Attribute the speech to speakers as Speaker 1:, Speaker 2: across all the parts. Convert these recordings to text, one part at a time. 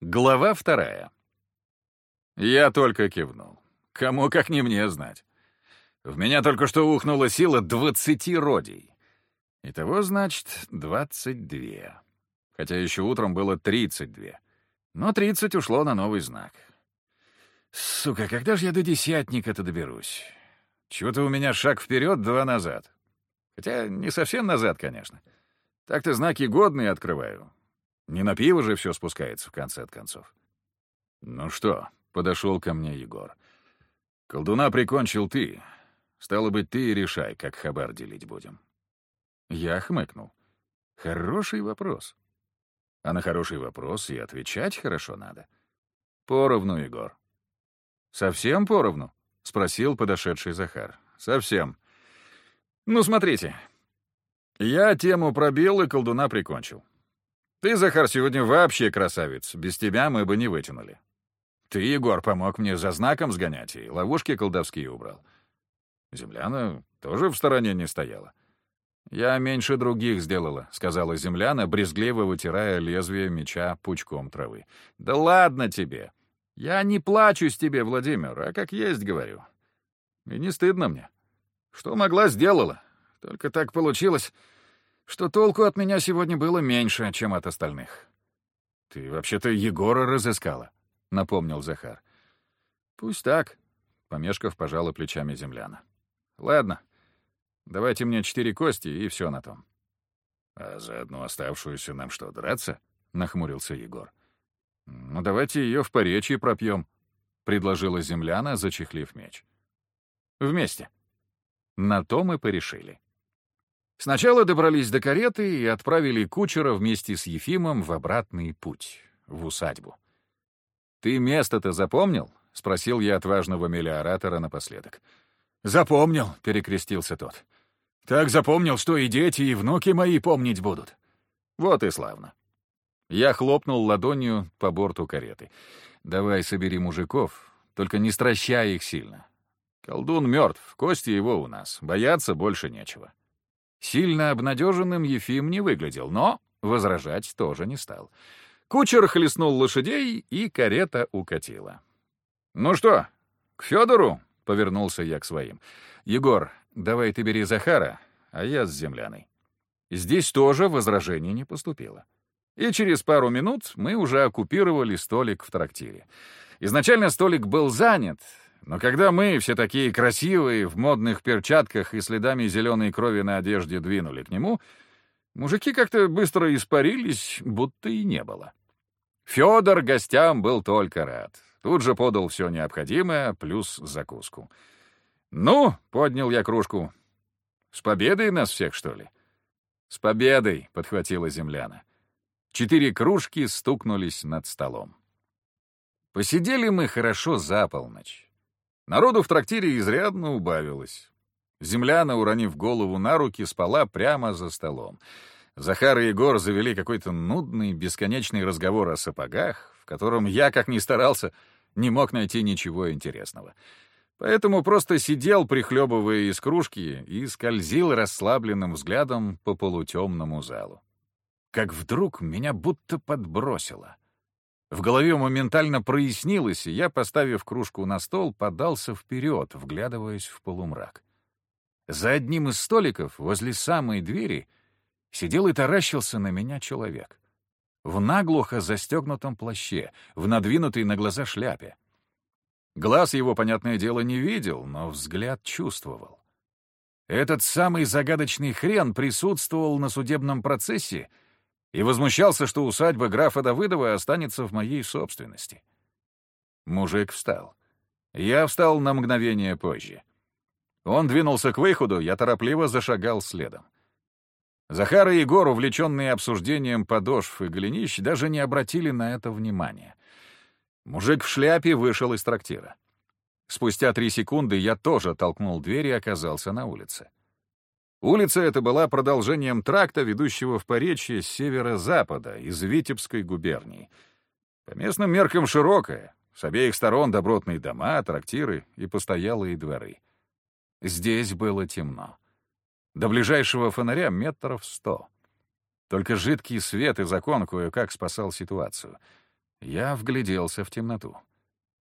Speaker 1: Глава вторая. Я только кивнул. Кому как не мне знать. В меня только что ухнула сила двадцати родий. Итого, значит, двадцать две. Хотя еще утром было тридцать две. Но тридцать ушло на новый знак. Сука, когда же я до десятника-то доберусь? Чего-то у меня шаг вперед, два назад. Хотя не совсем назад, конечно. Так-то знаки годные открываю. Не на пиво же все спускается в конце от концов. «Ну что?» — подошел ко мне Егор. «Колдуна прикончил ты. Стало быть, ты и решай, как хабар делить будем». Я хмыкнул. «Хороший вопрос. А на хороший вопрос и отвечать хорошо надо. Поровну, Егор». «Совсем поровну?» — спросил подошедший Захар. «Совсем. Ну, смотрите. Я тему пробил и колдуна прикончил. Ты, Захар, сегодня вообще красавец. Без тебя мы бы не вытянули. Ты, Егор, помог мне за знаком сгонять и ловушки колдовские убрал. Земляна тоже в стороне не стояла. «Я меньше других сделала», — сказала земляна, брезгливо вытирая лезвие меча пучком травы. «Да ладно тебе! Я не плачу с тебе, Владимир, а как есть говорю. И не стыдно мне. Что могла, сделала. Только так получилось, что толку от меня сегодня было меньше, чем от остальных. «Ты вообще-то Егора разыскала», — напомнил Захар. «Пусть так», — помешков пожала плечами земляна. «Ладно, давайте мне четыре кости, и все на том». «А за одну оставшуюся нам что, драться?» — нахмурился Егор. «Ну, давайте ее в поречье пропьем», — предложила земляна, зачехлив меч. «Вместе». На то мы порешили. Сначала добрались до кареты и отправили кучера вместе с Ефимом в обратный путь, в усадьбу. «Ты место-то запомнил?» — спросил я отважного мелиоратора напоследок. «Запомнил», — перекрестился тот. «Так запомнил, что и дети, и внуки мои помнить будут». «Вот и славно». Я хлопнул ладонью по борту кареты. «Давай собери мужиков, только не стращай их сильно. Колдун мертв, кости его у нас, бояться больше нечего». Сильно обнадеженным Ефим не выглядел, но возражать тоже не стал. Кучер хлестнул лошадей, и карета укатила. «Ну что, к Федору?» — повернулся я к своим. «Егор, давай ты бери Захара, а я с земляной». Здесь тоже возражений не поступило. И через пару минут мы уже оккупировали столик в трактире. Изначально столик был занят, но когда мы, все такие красивые, в модных перчатках и следами зеленой крови на одежде двинули к нему, мужики как-то быстро испарились, будто и не было. Федор гостям был только рад. Тут же подал все необходимое, плюс закуску. «Ну», — поднял я кружку, — «с победой нас всех, что ли?» «С победой», — подхватила земляна. Четыре кружки стукнулись над столом. Посидели мы хорошо за полночь. Народу в трактире изрядно убавилось. Земляна, уронив голову на руки, спала прямо за столом. Захар и Егор завели какой-то нудный, бесконечный разговор о сапогах, в котором я, как ни старался, не мог найти ничего интересного. Поэтому просто сидел, прихлебывая из кружки, и скользил расслабленным взглядом по полутемному залу. Как вдруг меня будто подбросило — в голове моментально прояснилось, и я, поставив кружку на стол, подался вперед, вглядываясь в полумрак. За одним из столиков, возле самой двери, сидел и таращился на меня человек. В наглухо застегнутом плаще, в надвинутой на глаза шляпе. Глаз его, понятное дело, не видел, но взгляд чувствовал. Этот самый загадочный хрен присутствовал на судебном процессе — и возмущался, что усадьба графа Давыдова останется в моей собственности. Мужик встал. Я встал на мгновение позже. Он двинулся к выходу, я торопливо зашагал следом. Захар и Егор, увлеченные обсуждением подошв и голенищ, даже не обратили на это внимания. Мужик в шляпе вышел из трактира. Спустя три секунды я тоже толкнул дверь и оказался на улице. Улица эта была продолжением тракта, ведущего в Поречье с северо-запада, из Витебской губернии. По местным меркам широкая, с обеих сторон добротные дома, трактиры и постоялые дворы. Здесь было темно. До ближайшего фонаря метров сто. Только жидкий свет и закон кое-как спасал ситуацию. Я вгляделся в темноту.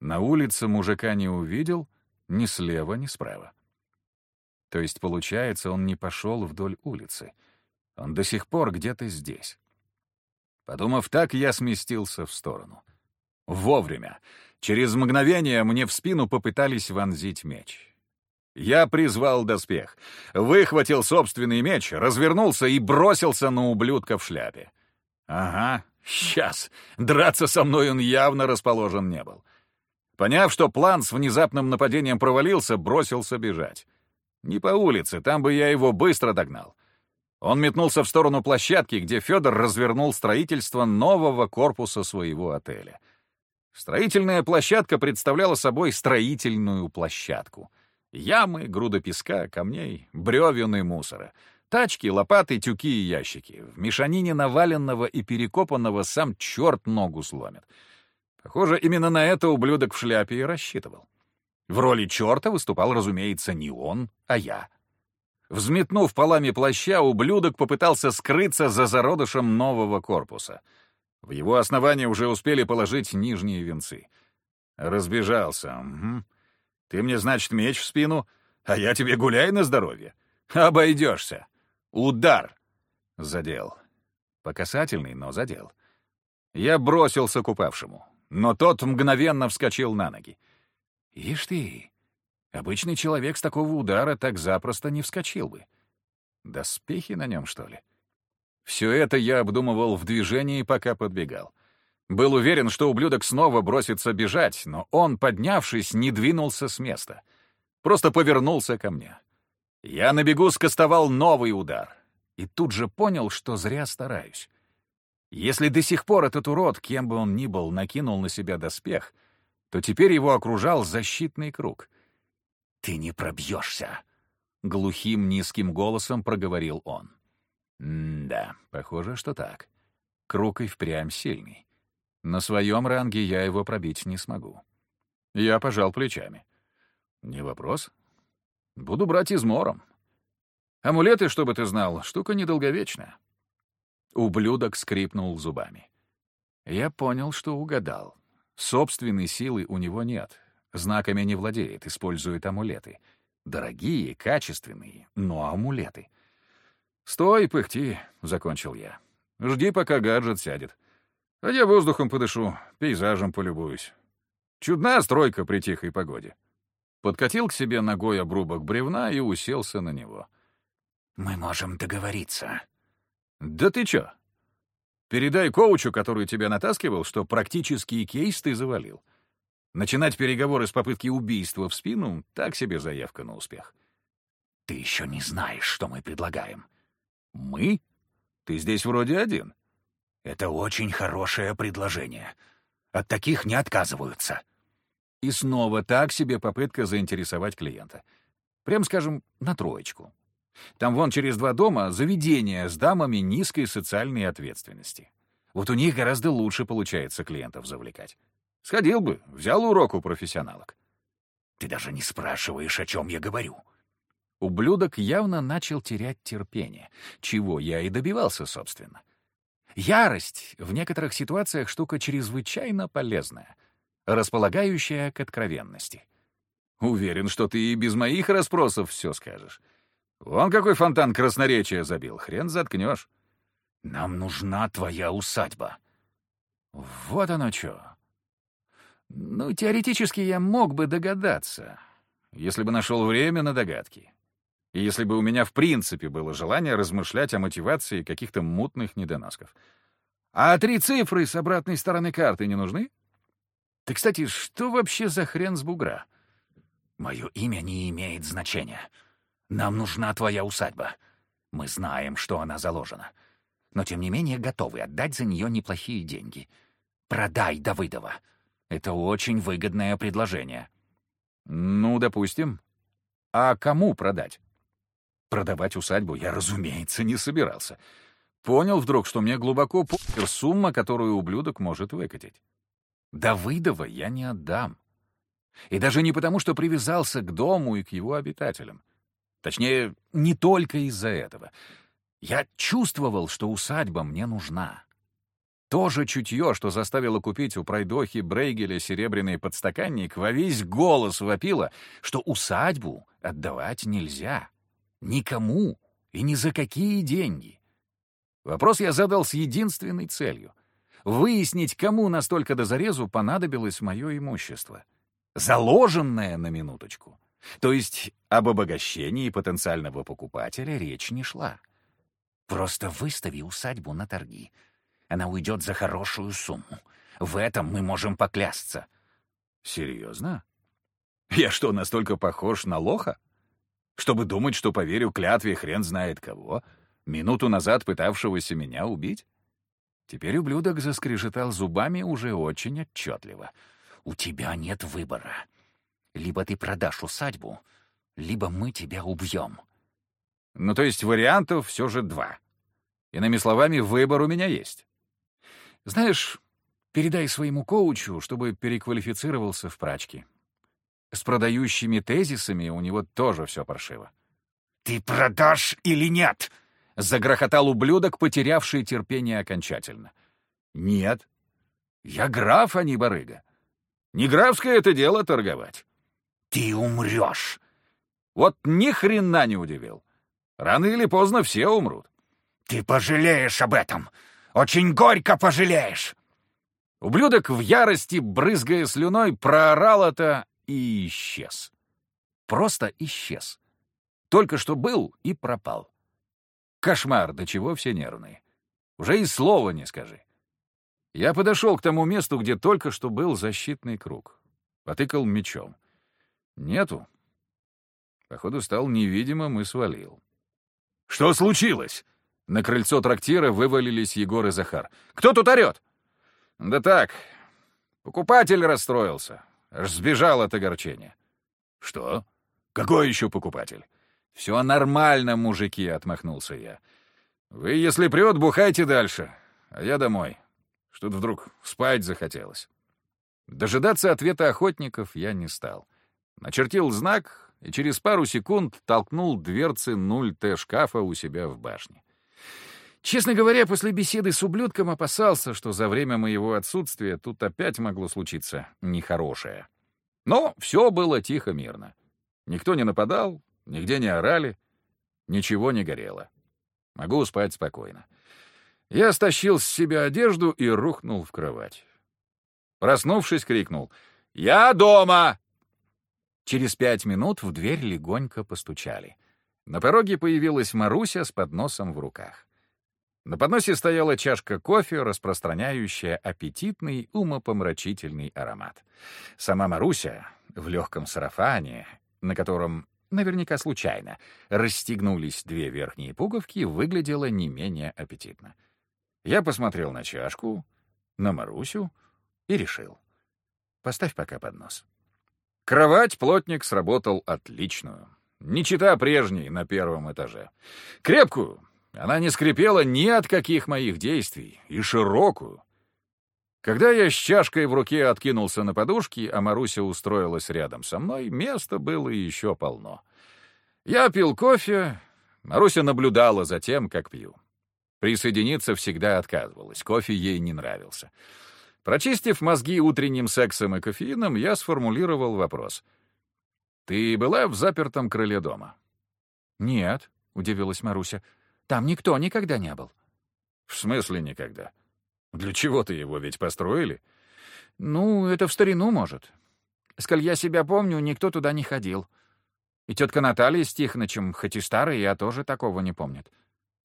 Speaker 1: На улице мужика не увидел ни слева, ни справа. То есть, получается, он не пошел вдоль улицы. Он до сих пор где-то здесь. Подумав так, я сместился в сторону. Вовремя. Через мгновение мне в спину попытались вонзить меч. Я призвал доспех, выхватил собственный меч, развернулся и бросился на ублюдка в шляпе. Ага, сейчас. Драться со мной он явно расположен не был. Поняв, что план с внезапным нападением провалился, бросился бежать. Не по улице, там бы я его быстро догнал. Он метнулся в сторону площадки, где Федор развернул строительство нового корпуса своего отеля. Строительная площадка представляла собой строительную площадку. Ямы, груда песка, камней, бревен и мусора. Тачки, лопаты, тюки и ящики. В мешанине наваленного и перекопанного сам черт ногу сломит. Похоже, именно на это ублюдок в шляпе и рассчитывал. В роли черта выступал, разумеется, не он, а я. Взметнув полами плаща, ублюдок попытался скрыться за зародышем нового корпуса. В его основании уже успели положить нижние венцы. Разбежался. Угу. Ты мне, значит, меч в спину, а я тебе гуляй на здоровье. Обойдешься. Удар. Задел. По касательной, но задел. Я бросился к упавшему, но тот мгновенно вскочил на ноги. Ишь ты, обычный человек с такого удара так запросто не вскочил бы. Доспехи на нем, что ли? Все это я обдумывал в движении, пока подбегал. Был уверен, что ублюдок снова бросится бежать, но он, поднявшись, не двинулся с места. Просто повернулся ко мне. Я на бегу скостовал новый удар. И тут же понял, что зря стараюсь. Если до сих пор этот урод, кем бы он ни был, накинул на себя доспех, то теперь его окружал защитный круг. «Ты не пробьешься!» — глухим низким голосом проговорил он. «Да, похоже, что так. Круг и впрямь сильный. На своем ранге я его пробить не смогу». Я пожал плечами. «Не вопрос. Буду брать измором. Амулеты, чтобы ты знал, штука недолговечная». Ублюдок скрипнул зубами. Я понял, что угадал. Собственной силы у него нет. Знаками не владеет, использует амулеты. Дорогие, качественные, но амулеты. «Стой, пыхти», — закончил я. «Жди, пока гаджет сядет. А я воздухом подышу, пейзажем полюбуюсь. Чудная стройка при тихой погоде». Подкатил к себе ногой обрубок бревна и уселся на него.
Speaker 2: «Мы можем договориться».
Speaker 1: «Да ты чё? Передай коучу, который тебя натаскивал, что практический кейс ты завалил. Начинать переговоры с попытки убийства в спину — так себе заявка на успех.
Speaker 2: Ты еще не знаешь, что мы предлагаем.
Speaker 1: Мы? Ты здесь вроде один.
Speaker 2: Это очень хорошее предложение. От таких не отказываются.
Speaker 1: И снова так себе попытка заинтересовать клиента. Прям скажем, на троечку. Там вон через два дома заведение с дамами низкой социальной ответственности. Вот у них гораздо лучше получается клиентов завлекать. Сходил бы, взял урок у профессионалок.
Speaker 2: Ты даже не спрашиваешь, о чем я говорю.
Speaker 1: Ублюдок явно начал терять терпение, чего я и добивался, собственно. Ярость в некоторых ситуациях штука чрезвычайно полезная, располагающая к откровенности. Уверен, что ты и без моих расспросов все скажешь. Вон какой фонтан красноречия забил, хрен заткнешь.
Speaker 2: Нам нужна твоя усадьба.
Speaker 1: Вот оно что. Ну, теоретически я мог бы догадаться, если бы нашел время на догадки. И если бы у меня в принципе было желание размышлять о мотивации каких-то мутных недоносков. А три цифры с обратной стороны карты не нужны? Ты, кстати, что вообще за хрен с бугра?
Speaker 2: Мое имя не имеет значения. Нам нужна твоя усадьба. Мы знаем, что она заложена. Но, тем не менее, готовы отдать за нее неплохие деньги. Продай Давыдова. Это очень выгодное предложение.
Speaker 1: Ну, допустим. А кому продать? Продавать усадьбу я, разумеется, не собирался. Понял вдруг, что мне глубоко похер сумма, которую ублюдок может выкатить. Давыдова я не отдам. И даже не потому, что привязался к дому и к его обитателям. Точнее, не только из-за этого. Я чувствовал, что усадьба мне нужна. То же чутье, что заставило купить у пройдохи Брейгеля серебряный подстаканник, во весь голос вопило, что усадьбу отдавать нельзя. Никому и ни за какие деньги. Вопрос я задал с единственной целью — выяснить, кому настолько до зарезу понадобилось мое имущество. Заложенное на минуточку. То есть об обогащении потенциального покупателя речь не шла. Просто выстави усадьбу на торги. Она уйдет за хорошую сумму. В этом мы можем поклясться. Серьезно? Я что, настолько похож на лоха? Чтобы думать, что поверю клятве хрен знает кого, минуту назад пытавшегося меня убить? Теперь ублюдок заскрежетал зубами уже очень отчетливо. «У тебя нет выбора. Либо ты продашь усадьбу, либо мы тебя убьем». Ну, то есть вариантов все же два. Иными словами, выбор у меня есть. Знаешь, передай своему коучу, чтобы переквалифицировался в прачки. С продающими тезисами у него тоже все паршиво. «Ты продашь или нет?» — загрохотал ублюдок, потерявший терпение окончательно. «Нет. Я граф, а не барыга. Не графское это дело торговать». «Ты умрешь!» Вот ни хрена не удивил. Рано или поздно все умрут. «Ты пожалеешь об этом! Очень горько пожалеешь!» Ублюдок в ярости, брызгая слюной, проорал это и исчез. Просто исчез. Только что был и пропал. Кошмар, до чего все нервные. Уже и слова не скажи. Я подошел к тому месту, где только что был защитный круг. Потыкал мечом. Нету. Походу, стал невидимым и свалил. «Что случилось?» На крыльцо трактира вывалились Егор и Захар. «Кто тут орёт?» «Да так, покупатель расстроился. Аж сбежал от огорчения». «Что? Какой еще покупатель?» «Все нормально, мужики», — отмахнулся я. «Вы, если прет, бухайте дальше, а я домой. Что-то вдруг спать захотелось». Дожидаться ответа охотников я не стал. Начертил знак и через пару секунд толкнул дверцы 0Т шкафа у себя в башне. Честно говоря, после беседы с ублюдком опасался, что за время моего отсутствия тут опять могло случиться нехорошее. Но все было тихо-мирно. Никто не нападал, нигде не орали, ничего не горело. Могу спать спокойно. Я стащил с себя одежду и рухнул в кровать. Проснувшись, крикнул «Я дома!» Через пять минут в дверь легонько постучали. На пороге появилась Маруся с подносом в руках. На подносе стояла чашка кофе, распространяющая аппетитный, умопомрачительный аромат. Сама Маруся в легком сарафане, на котором, наверняка случайно, расстегнулись две верхние пуговки, выглядела не менее аппетитно. Я посмотрел на чашку, на Марусю и решил. Поставь пока поднос. Кровать плотник сработал отличную. Не чита прежней на первом этаже. Крепкую, она не скрипела ни от каких моих действий, и широкую. Когда я с чашкой в руке откинулся на подушки, а Маруся устроилась рядом со мной, места было еще полно. Я пил кофе, Маруся наблюдала за тем, как пью. Присоединиться всегда отказывалась, кофе ей не нравился. Прочистив мозги утренним сексом и кофеином, я сформулировал вопрос. «Ты была в запертом крыле дома?» «Нет», — удивилась Маруся. Там никто никогда не был». «В смысле никогда? Для чего-то его ведь построили?» «Ну, это в старину, может. Сколь я себя помню, никто туда не ходил. И тетка Наталья с Тихонычем, хоть и старые, я тоже такого не помнит.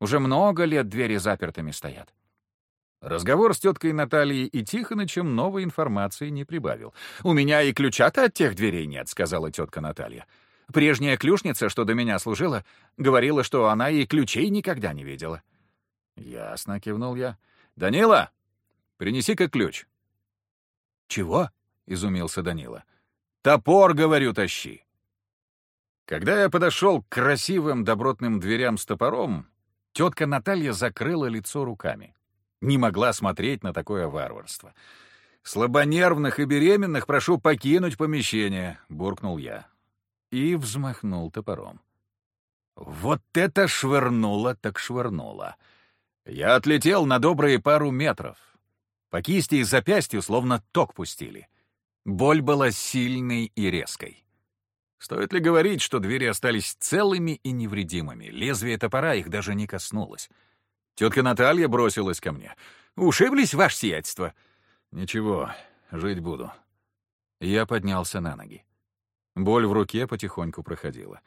Speaker 1: Уже много лет двери запертыми стоят». Разговор с теткой Натальей и Тихонычем новой информации не прибавил. «У меня и ключа-то от тех дверей нет», — сказала тетка Наталья. Прежняя клюшница, что до меня служила, говорила, что она и ключей никогда не видела. «Ясно», — кивнул я. «Данила, принеси-ка ключ». «Чего?» — изумился Данила. «Топор, говорю, тащи». Когда я подошел к красивым добротным дверям с топором, тетка Наталья закрыла лицо руками. Не могла смотреть на такое варварство. «Слабонервных и беременных прошу покинуть помещение», — буркнул я и взмахнул топором. Вот это швырнуло так швырнуло. Я отлетел на добрые пару метров. По кисти и запястью словно ток пустили. Боль была сильной и резкой. Стоит ли говорить, что двери остались целыми и невредимыми? Лезвие топора их даже не коснулось. Тетка Наталья бросилась ко мне. «Ушиблись, ваше сиятельство?» «Ничего, жить буду». Я поднялся на ноги. Боль в руке потихоньку проходила.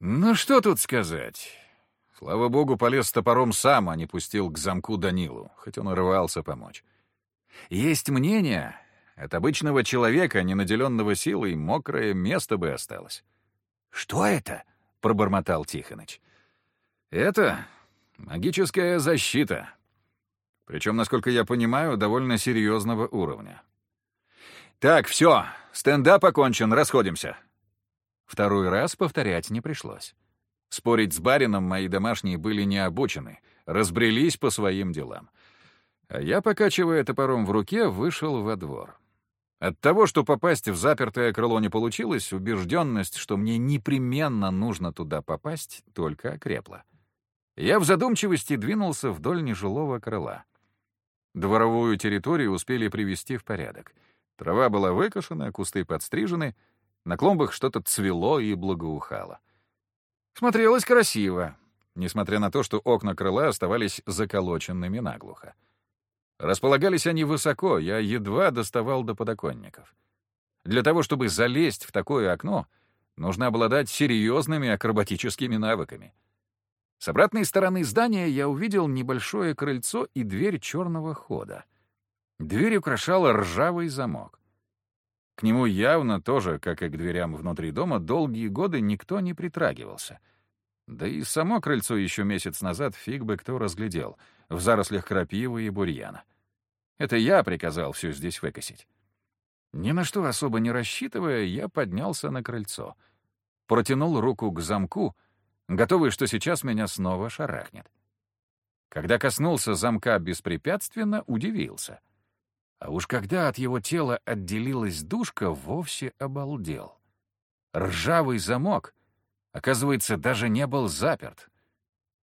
Speaker 1: «Ну что тут сказать?» Слава богу, полез топором сам, а не пустил к замку Данилу, хоть он и рвался помочь. Есть мнение, от обычного человека, не наделенного силой, мокрое место бы осталось.
Speaker 2: «Что это?» — пробормотал Тихоныч.
Speaker 1: «Это магическая защита. Причем, насколько я понимаю, довольно серьезного уровня. Так, все, стендап окончен, расходимся». Второй раз повторять не пришлось. Спорить с барином мои домашние были не обучены, разбрелись по своим делам. А я, покачивая топором в руке, вышел во двор. От того, что попасть в запертое крыло не получилось, убежденность, что мне непременно нужно туда попасть, только окрепла. Я в задумчивости двинулся вдоль нежилого крыла. Дворовую территорию успели привести в порядок. Трава была выкошена, кусты подстрижены, на клумбах что-то цвело и благоухало. Смотрелось красиво, несмотря на то, что окна крыла оставались заколоченными наглухо. Располагались они высоко, я едва доставал до подоконников. Для того, чтобы залезть в такое окно, нужно обладать серьезными акробатическими навыками. С обратной стороны здания я увидел небольшое крыльцо и дверь черного хода. Дверь украшала ржавый замок. К нему явно тоже, как и к дверям внутри дома, долгие годы никто не притрагивался. Да и само крыльцо еще месяц назад фиг бы кто разглядел — в зарослях крапивы и бурьяна. Это я приказал все здесь выкосить. Ни на что особо не рассчитывая, я поднялся на крыльцо. Протянул руку к замку, готовый, что сейчас меня снова шарахнет. Когда коснулся замка беспрепятственно, удивился. А уж когда от его тела отделилась душка, вовсе обалдел. Ржавый замок, оказывается, даже не был заперт.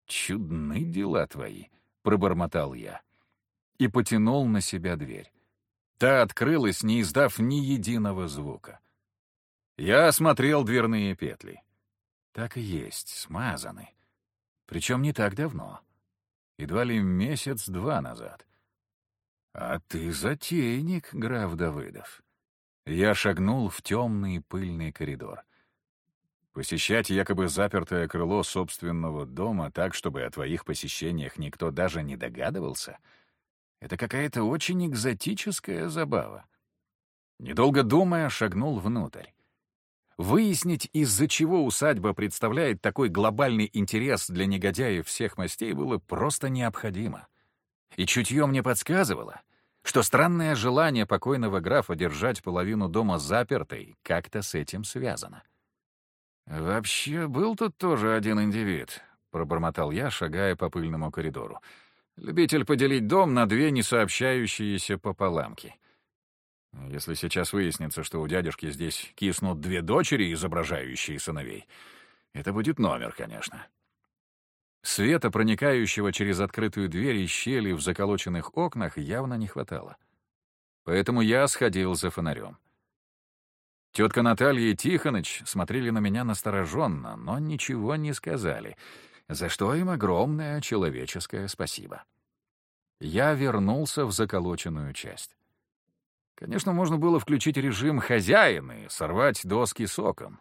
Speaker 1: Чудны дела твои. — пробормотал я. И потянул на себя дверь. Та открылась, не издав ни единого звука. Я осмотрел дверные петли. Так и есть, смазаны. Причем не так давно. Едва ли месяц-два назад. А ты затейник, граф Давыдов. Я шагнул в темный пыльный коридор. Посещать якобы запертое крыло собственного дома так, чтобы о твоих посещениях никто даже не догадывался — это какая-то очень экзотическая забава. Недолго думая, шагнул внутрь. Выяснить, из-за чего усадьба представляет такой глобальный интерес для негодяев всех мастей, было просто необходимо. И чутье мне подсказывало, что странное желание покойного графа держать половину дома запертой как-то с этим связано. «Вообще, был тут тоже один индивид», — пробормотал я, шагая по пыльному коридору. «Любитель поделить дом на две несообщающиеся пополамки. Если сейчас выяснится, что у дядюшки здесь киснут две дочери, изображающие сыновей, это будет номер, конечно». Света, проникающего через открытую дверь и щели в заколоченных окнах, явно не хватало. Поэтому я сходил за фонарем. Тетка Наталья и Тихоныч смотрели на меня настороженно, но ничего не сказали, за что им огромное человеческое спасибо. Я вернулся в заколоченную часть. Конечно, можно было включить режим «хозяин» и сорвать доски соком.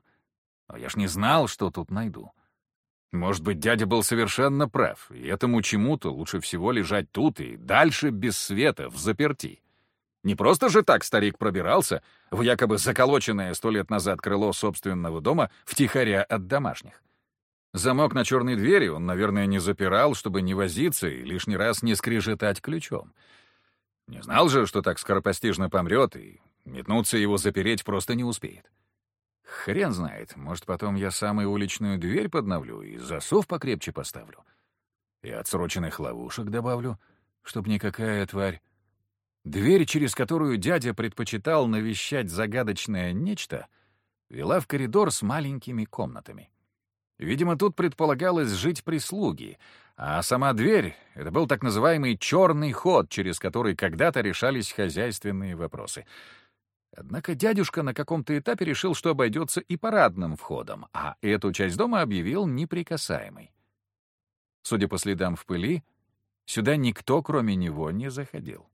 Speaker 1: Но я ж не знал, что тут найду. Может быть, дядя был совершенно прав, и этому чему-то лучше всего лежать тут и дальше без света, в заперти. Не просто же так старик пробирался в якобы заколоченное сто лет назад крыло собственного дома втихаря от домашних. Замок на черной двери он, наверное, не запирал, чтобы не возиться и лишний раз не скрежетать ключом. Не знал же, что так скоропостижно помрет, и метнуться его запереть просто не успеет. Хрен знает, может, потом я сам и уличную дверь подновлю и засов покрепче поставлю. И отсроченных ловушек добавлю, чтоб никакая тварь Дверь, через которую дядя предпочитал навещать загадочное нечто, вела в коридор с маленькими комнатами. Видимо, тут предполагалось жить прислуги, А сама дверь — это был так называемый черный ход, через который когда-то решались хозяйственные вопросы. Однако дядюшка на каком-то этапе решил, что обойдется и парадным входом, а эту часть дома объявил неприкасаемой. Судя по следам в пыли, сюда никто, кроме него, не заходил.